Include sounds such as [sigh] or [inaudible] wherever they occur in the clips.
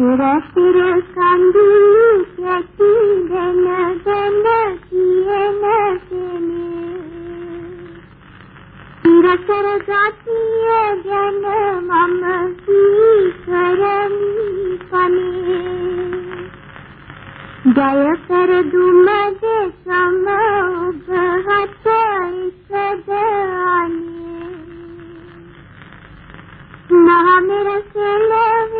පෙරසිර කඳු කැටි දෙන දෙන කියන කෙනේ ඉරසර ගතිය ගැන මම කී කරමි කනේ ජය කර දුමද සම ඔබ හත ඉස්සදන්නේ මහමෙර සෙලවේ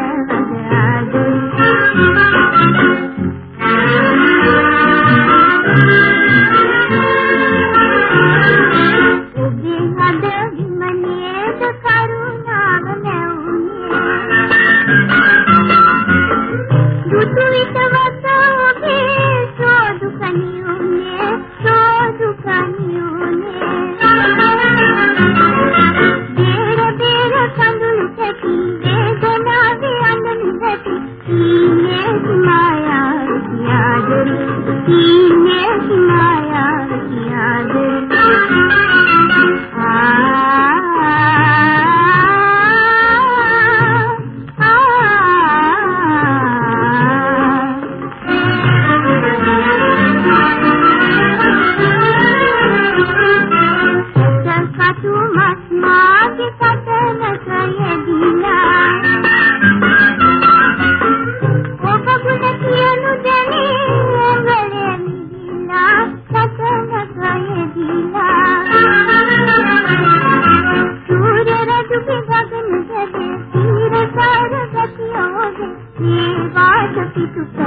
Porque [laughs]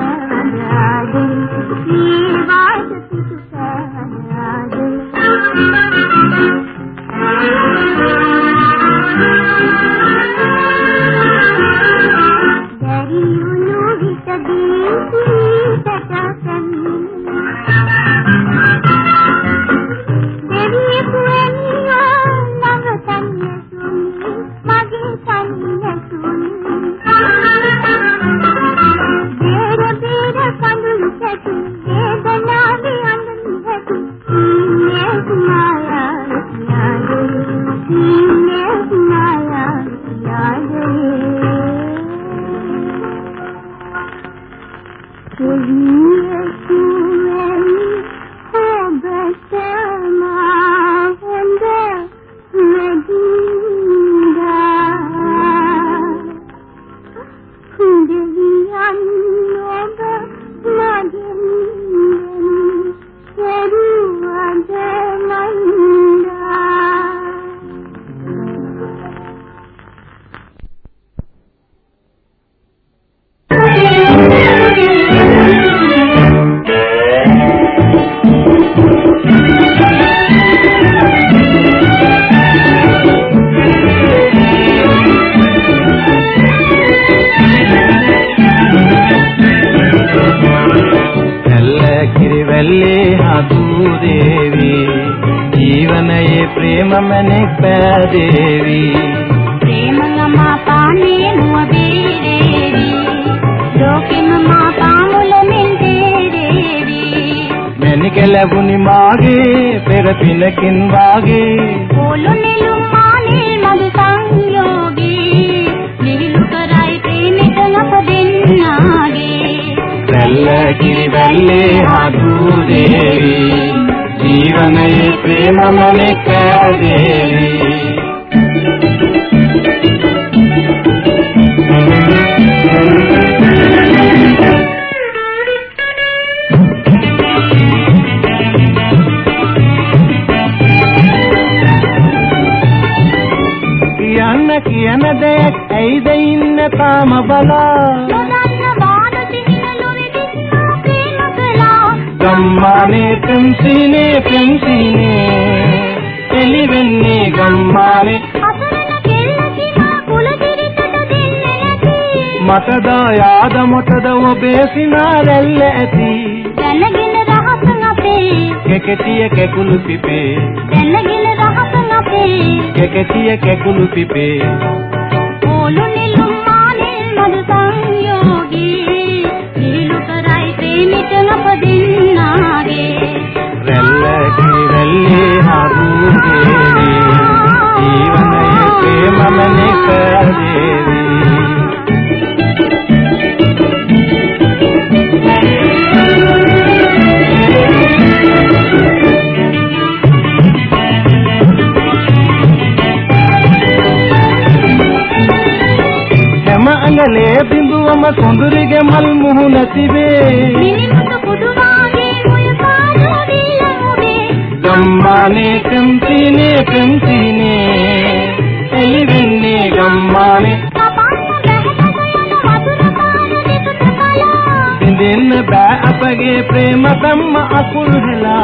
我如 සූදේවි ජීවනයේ ප්‍රේමමනේ පෑදේවි. ප්‍රේම නම පානේ නුවබේ දේවි ලෝකෙම මා පාමුල මෙන් දේවි මැනික ලැබුණි මාගේ පෙර පිනකින් වාගේ. ඕලු නිලු කිරිවැල්ලේ හදු දේවි. ජීවනයේ ප්‍රේමමනේ පෑදේවි කියන්න කියන දෙයක් ඇයිද ඉන්න තාම බලා? ගම්මානේ පෙන්සිනේ පෙන්සිනේ. එලි වෙන්නේ ගම්මානේ. අසරණ කෙල්ල කිනා කුල දිරිතට දෙන්නේ නැති. මටදා යාද මොටද ඔබේ සිනා රැල්ල ඇති. දැනගෙන රහසන් අපේ. කෙකෙටිය කෙකුළු පිපේ. දැනගෙන රහසන් අපේ. කෙකටිය කැකුළු පිපේ. ඕලු ನಮ್ಮ ಕುಂದುರಿಗೆ ಮಲ್ಮುಹು ನಸಿವೆ ಗಮ್ಮಾನೆ ಕಂತಿನೇ ಕಂತಿನೇ ಎಲಿವೆನ್ನೆ ಗಮ್ಮಾನೆ दिन बे अपगे प्रेम तम्म अकुल्हला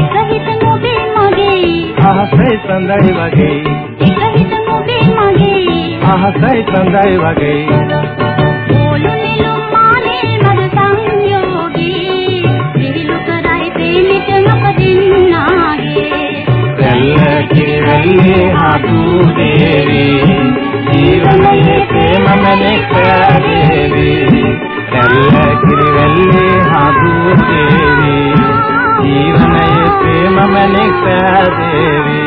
एकहित मोबे मगे आहसै संदै वगे හදු දේවි ජීවනයේ ප්‍රේමමනික දේවි රැල්ල කිරල්ලේ හදු දේවි ජීවනයේ ප්‍රේමමනික දේවි